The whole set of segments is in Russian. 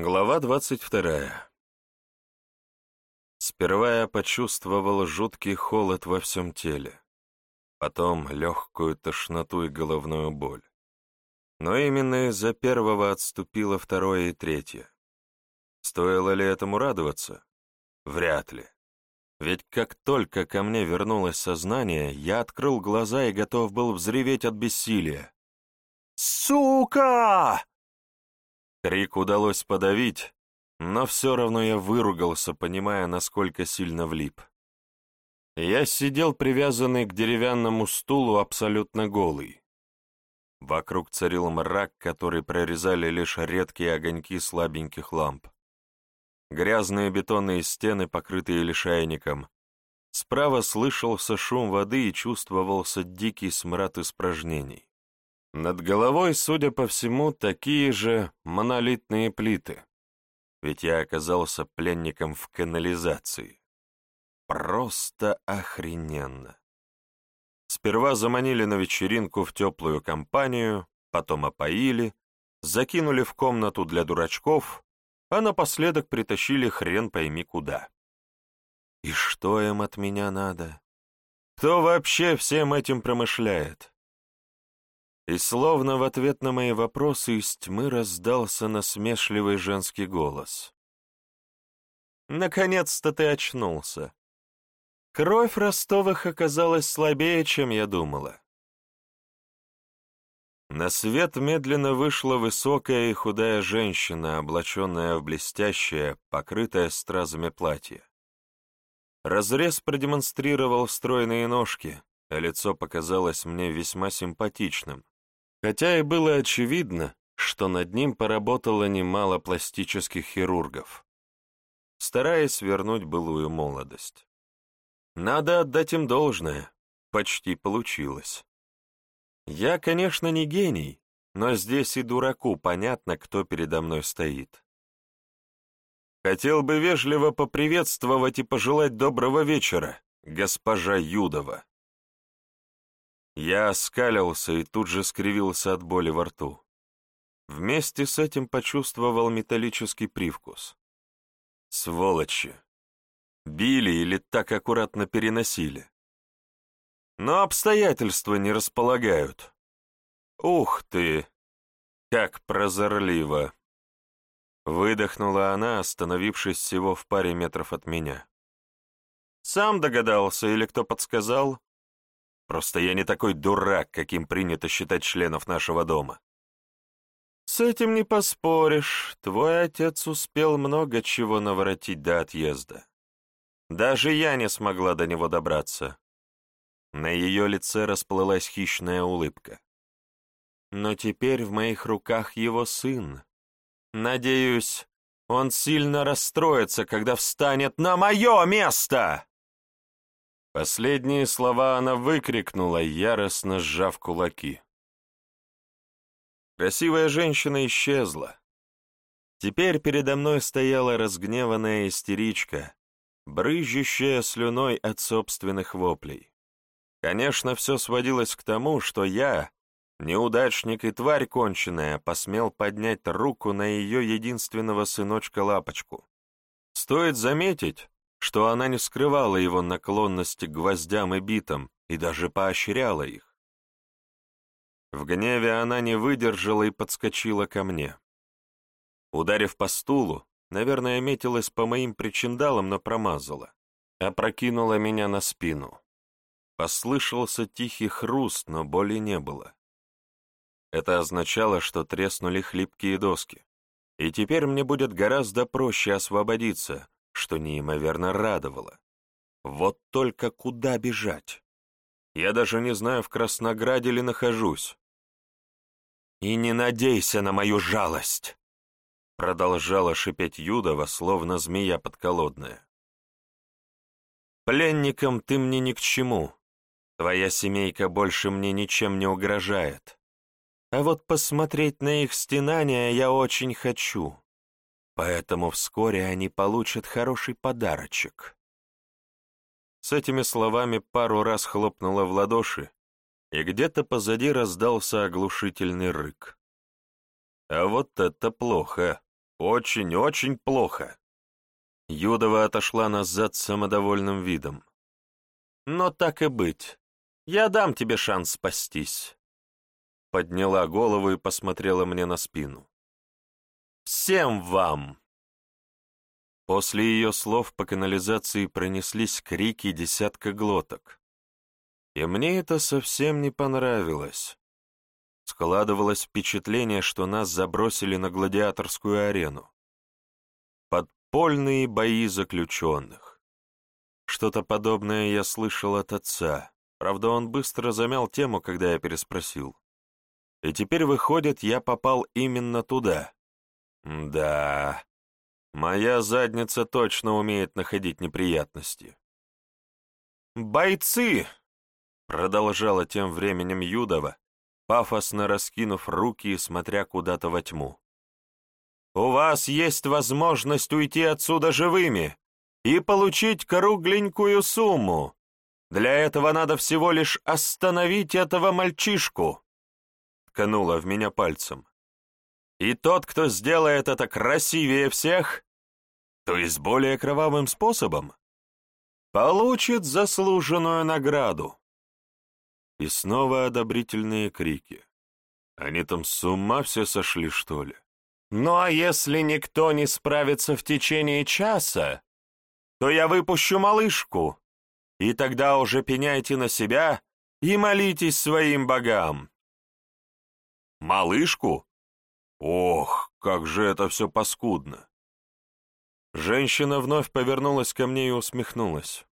Глава двадцать вторая. Сперва я почувствовал жуткий холод во всем теле, потом легкую тошноту и головную боль. Но именно из-за первого отступило второе и третье. Стоило ли этому радоваться? Вряд ли. Ведь как только ко мне вернулось сознание, я открыл глаза и готов был взреветь от бессилия. «Сука!» Крик удалось подавить, но все равно я выругался, понимая, насколько сильно влип. Я сидел привязанный к деревянному стулу абсолютно голый. Вокруг царил мрак, который прорезали лишь редкие огоньки слабеньких ламп. Грязные бетонные стены, покрытые лишайником. Справа слышался шум воды и чувствовался дикий смрад испражнений. Над головой, судя по всему, такие же монолитные плиты. Ведь я оказался пленником в канализации. Просто охрененно. Сперва заманили на вечеринку в теплую компанию, потом опоили, закинули в комнату для дурачков, а напоследок притащили хрен пойми куда. И что им от меня надо? Кто вообще всем этим промышляет? И словно в ответ на мои вопросы из тьмы раздался насмешливый женский голос. «Наконец-то ты очнулся. Кровь Ростовых оказалась слабее, чем я думала». На свет медленно вышла высокая и худая женщина, облаченная в блестящее, покрытое стразами платье. Разрез продемонстрировал стройные ножки, а лицо показалось мне весьма симпатичным, Хотя и было очевидно, что над ним поработало немало пластических хирургов, стараясь вернуть былую молодость. Надо отдать им должное, почти получилось. Я, конечно, не гений, но здесь и дураку понятно, кто передо мной стоит. Хотел бы вежливо поприветствовать и пожелать доброго вечера, госпожа Юдова. Я оскалился и тут же скривился от боли во рту. Вместе с этим почувствовал металлический привкус. Сволочи! Били или так аккуратно переносили. Но обстоятельства не располагают. Ух ты! Как прозорливо! Выдохнула она, остановившись всего в паре метров от меня. Сам догадался или кто подсказал? Просто я не такой дурак, каким принято считать членов нашего дома. С этим не поспоришь. Твой отец успел много чего наворотить до отъезда. Даже я не смогла до него добраться. На ее лице расплылась хищная улыбка. Но теперь в моих руках его сын. Надеюсь, он сильно расстроится, когда встанет на мое место!» Последние слова она выкрикнула, яростно сжав кулаки. Красивая женщина исчезла. Теперь передо мной стояла разгневанная истеричка, брызжущая слюной от собственных воплей. Конечно, все сводилось к тому, что я, неудачник и тварь конченая, посмел поднять руку на ее единственного сыночка-лапочку. Стоит заметить, что она не скрывала его наклонности к гвоздям и битам и даже поощряла их. В гневе она не выдержала и подскочила ко мне. Ударив по стулу, наверное, метилась по моим причиндалам, но промазала, опрокинула меня на спину. Послышался тихий хруст, но боли не было. Это означало, что треснули хлипкие доски, и теперь мне будет гораздо проще освободиться, что неимоверно радовало. Вот только куда бежать? Я даже не знаю, в Краснограде ли нахожусь. «И не надейся на мою жалость!» Продолжала шипеть Юдова, словно змея подколодная. «Пленником ты мне ни к чему. Твоя семейка больше мне ничем не угрожает. А вот посмотреть на их стенания я очень хочу. Поэтому вскоре они получат хороший подарочек. С этими словами пару раз хлопнула в ладоши, и где-то позади раздался оглушительный рык. А вот это плохо. очень-очень плохо. Юдова отошла назад с самодовольным видом. Но так и быть. Я дам тебе шанс спастись. Подняла голову и посмотрела мне на спину. Всем вам! После ее слов по канализации пронеслись крики десятка глоток. И мне это совсем не понравилось. Складывалось впечатление, что нас забросили на гладиаторскую арену. Подпольные бои заключенных. Что-то подобное я слышал от отца, правда, он быстро замял тему, когда я переспросил. И теперь, выходит, я попал именно туда. Да, моя задница точно умеет находить неприятности. «Бойцы!» — продолжала тем временем Юдова, пафосно раскинув руки и смотря куда-то во тьму. «У вас есть возможность уйти отсюда живыми и получить кругленькую сумму. Для этого надо всего лишь остановить этого мальчишку», — ткнула в меня пальцем. «И тот, кто сделает это красивее всех, то есть более кровавым способом, получит заслуженную награду. И снова одобрительные крики. Они там с ума все сошли, что ли? Ну а если никто не справится в течение часа, то я выпущу малышку, и тогда уже пеняйте на себя и молитесь своим богам. Малышку? Ох, как же это все паскудно. Женщина вновь повернулась ко мне и усмехнулась.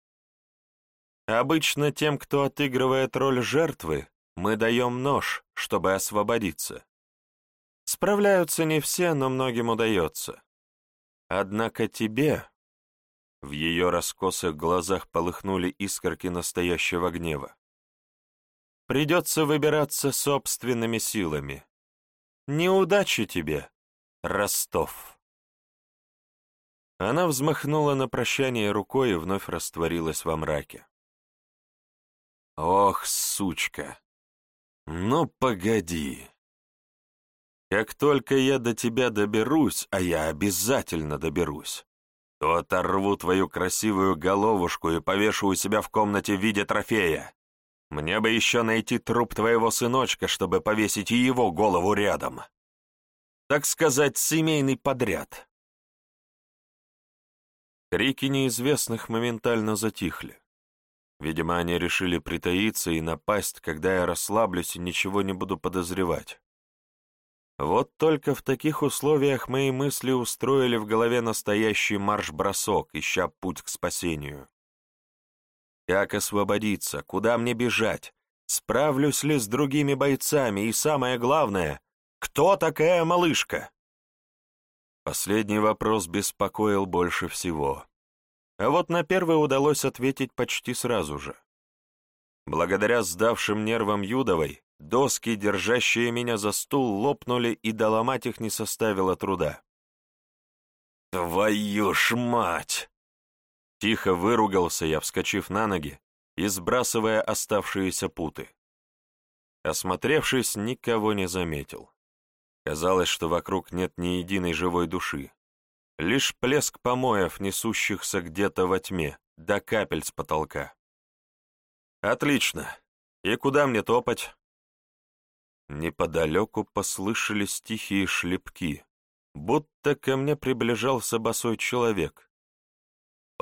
Обычно тем, кто отыгрывает роль жертвы, мы даем нож, чтобы освободиться. Справляются не все, но многим удается. Однако тебе...» В ее раскосых глазах полыхнули искорки настоящего гнева. «Придется выбираться собственными силами. Неудачи тебе, Ростов!» Она взмахнула на прощание рукой и вновь растворилась во мраке. Ох, сучка! Ну, погоди! Как только я до тебя доберусь, а я обязательно доберусь, то оторву твою красивую головушку и повешу у себя в комнате в виде трофея. Мне бы еще найти труп твоего сыночка, чтобы повесить и его голову рядом. Так сказать, семейный подряд. Крики неизвестных моментально затихли. Видимо, они решили притаиться и напасть, когда я расслаблюсь и ничего не буду подозревать. Вот только в таких условиях мои мысли устроили в голове настоящий марш-бросок, ища путь к спасению. Как освободиться? Куда мне бежать? Справлюсь ли с другими бойцами? И самое главное, кто такая малышка? Последний вопрос беспокоил больше всего. А вот на первый удалось ответить почти сразу же. Благодаря сдавшим нервам Юдовой, доски, держащие меня за стул, лопнули, и доломать их не составило труда. «Твою ж мать!» Тихо выругался я, вскочив на ноги и сбрасывая оставшиеся путы. Осмотревшись, никого не заметил. Казалось, что вокруг нет ни единой живой души. Лишь плеск помоев, несущихся где-то во тьме, до капель с потолка. «Отлично. И куда мне топать?» Неподалеку послышались тихие шлепки, будто ко мне приближался босой человек.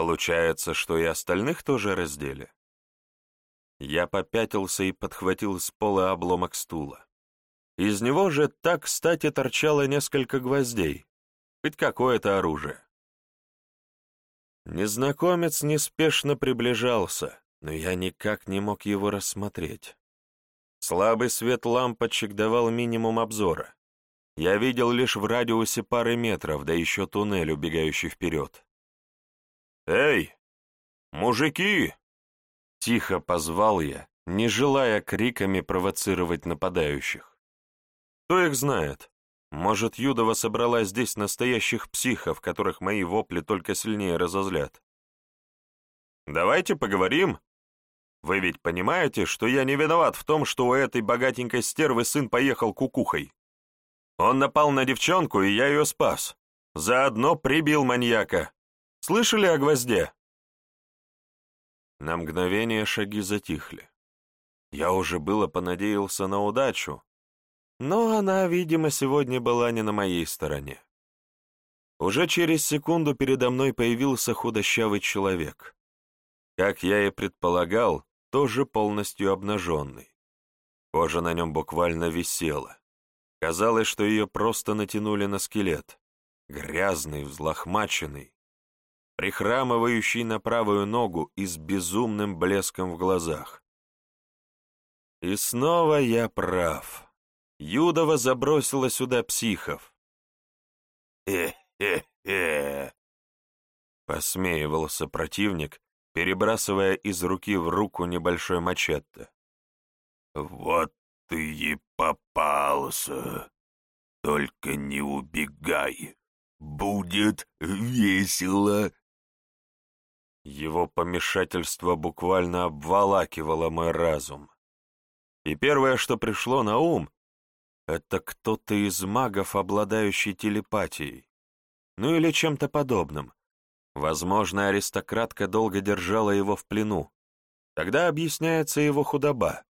Получается, что и остальных тоже раздели. Я попятился и подхватил с пола обломок стула. Из него же так, кстати, торчало несколько гвоздей, хоть какое-то оружие. Незнакомец неспешно приближался, но я никак не мог его рассмотреть. Слабый свет лампочек давал минимум обзора. Я видел лишь в радиусе пары метров, да еще туннель, убегающий вперед. «Эй, мужики!» — тихо позвал я, не желая криками провоцировать нападающих. Кто их знает? Может, Юдова собрала здесь настоящих психов, которых мои вопли только сильнее разозлят. Давайте поговорим. Вы ведь понимаете, что я не виноват в том, что у этой богатенькой стервы сын поехал кукухой. Он напал на девчонку, и я ее спас. Заодно прибил маньяка. Слышали о гвозде?» На мгновение шаги затихли. Я уже было понадеялся на удачу, но она, видимо, сегодня была не на моей стороне. Уже через секунду передо мной появился худощавый человек. Как я и предполагал, тоже полностью обнаженный. Кожа на нем буквально висела. Казалось, что ее просто натянули на скелет. Грязный, взлохмаченный, прихрамывающий на правую ногу и с безумным блеском в глазах. И снова я прав. Юдова забросила сюда психов. «Э-э-э!» Посмеивался противник, перебрасывая из руки в руку небольшой мачете. «Вот ты и попался! Только не убегай! Будет весело!» Его помешательство буквально обволакивало мой разум. И первое, что пришло на ум, это кто-то из магов, обладающий телепатией. Ну или чем-то подобным. Возможно, аристократка долго держала его в плену. Тогда объясняется его худоба.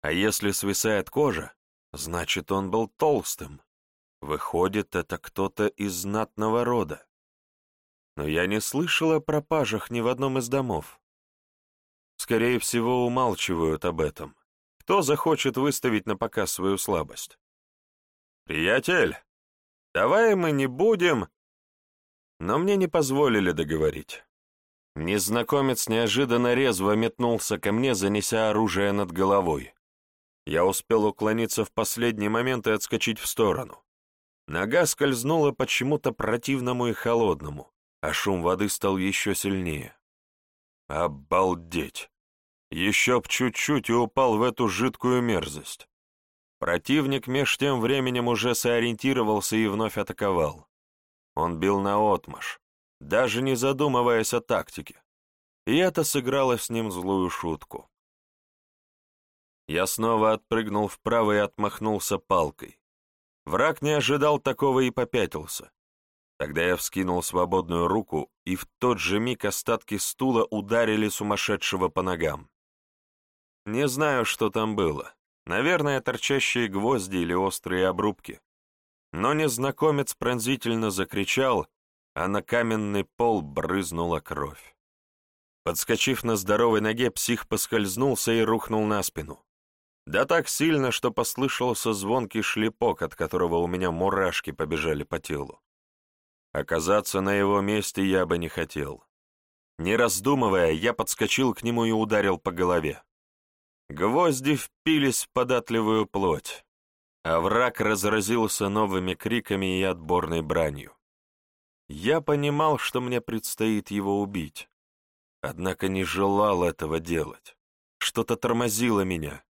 А если свисает кожа, значит, он был толстым. Выходит, это кто-то из знатного рода. Но я не слышал о пропажах ни в одном из домов. Скорее всего, умалчивают об этом. Кто захочет выставить на показ свою слабость? «Приятель, давай мы не будем...» Но мне не позволили договорить. Незнакомец неожиданно резво метнулся ко мне, занеся оружие над головой. Я успел уклониться в последний момент и отскочить в сторону. Нога скользнула почему-то противному и холодному, а шум воды стал еще сильнее. Обалдеть! Еще б чуть-чуть и упал в эту жидкую мерзость. Противник меж тем временем уже сориентировался и вновь атаковал. Он бил наотмашь, даже не задумываясь о тактике. И это сыграло с ним злую шутку. Я снова отпрыгнул вправо и отмахнулся палкой. Враг не ожидал такого и попятился. Тогда я вскинул свободную руку, и в тот же миг остатки стула ударили сумасшедшего по ногам. Не знаю, что там было. Наверное, торчащие гвозди или острые обрубки. Но незнакомец пронзительно закричал, а на каменный пол брызнула кровь. Подскочив на здоровой ноге, псих поскользнулся и рухнул на спину. Да так сильно, что послышался звонкий шлепок, от которого у меня мурашки побежали по телу. Оказаться на его месте я бы не хотел. Не раздумывая, я подскочил к нему и ударил по голове. Гвозди впились в податливую плоть, а враг разразился новыми криками и отборной бранью. Я понимал, что мне предстоит его убить, однако не желал этого делать. Что-то тормозило меня.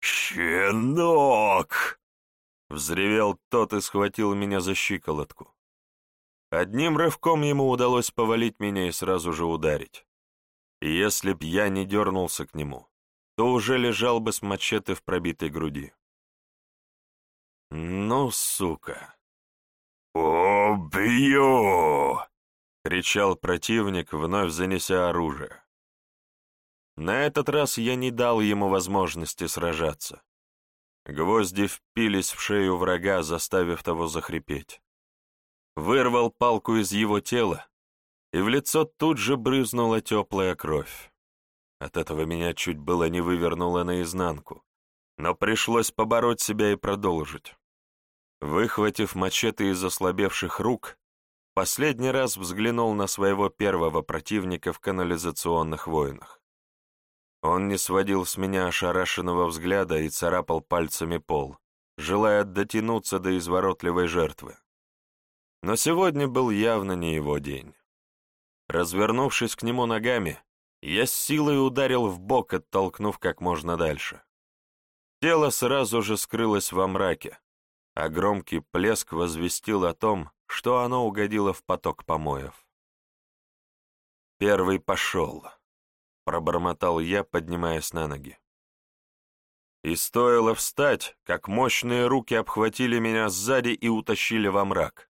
«Щенок!» — взревел тот и схватил меня за щиколотку. Одним рывком ему удалось повалить меня и сразу же ударить. И если б я не дернулся к нему, то уже лежал бы с мачете в пробитой груди. «Ну, сука!» «Убью!» — кричал противник, вновь занеся оружие. На этот раз я не дал ему возможности сражаться. Гвозди впились в шею врага, заставив того захрипеть. Вырвал палку из его тела, и в лицо тут же брызнула теплая кровь. От этого меня чуть было не вывернуло наизнанку, но пришлось побороть себя и продолжить. Выхватив мачете из ослабевших рук, последний раз взглянул на своего первого противника в канализационных войнах. Он не сводил с меня ошарашенного взгляда и царапал пальцами пол, желая дотянуться до изворотливой жертвы. Но сегодня был явно не его день. Развернувшись к нему ногами, я с силой ударил в бок, оттолкнув как можно дальше. Тело сразу же скрылось во мраке, а громкий плеск возвестил о том, что оно угодило в поток помоев. «Первый пошел», — пробормотал я, поднимаясь на ноги. И стоило встать, как мощные руки обхватили меня сзади и утащили во мрак.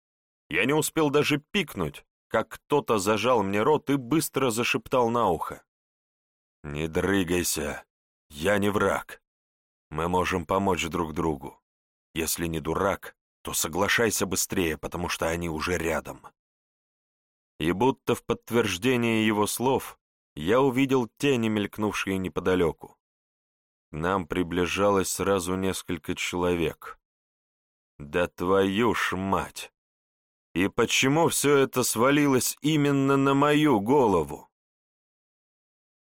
Я не успел даже пикнуть, как кто-то зажал мне рот и быстро зашептал на ухо. «Не дрыгайся, я не враг. Мы можем помочь друг другу. Если не дурак, то соглашайся быстрее, потому что они уже рядом». И будто в подтверждение его слов я увидел тени, мелькнувшие неподалеку. К нам приближалось сразу несколько человек. Да твою ж мать! И почему все это свалилось именно на мою голову?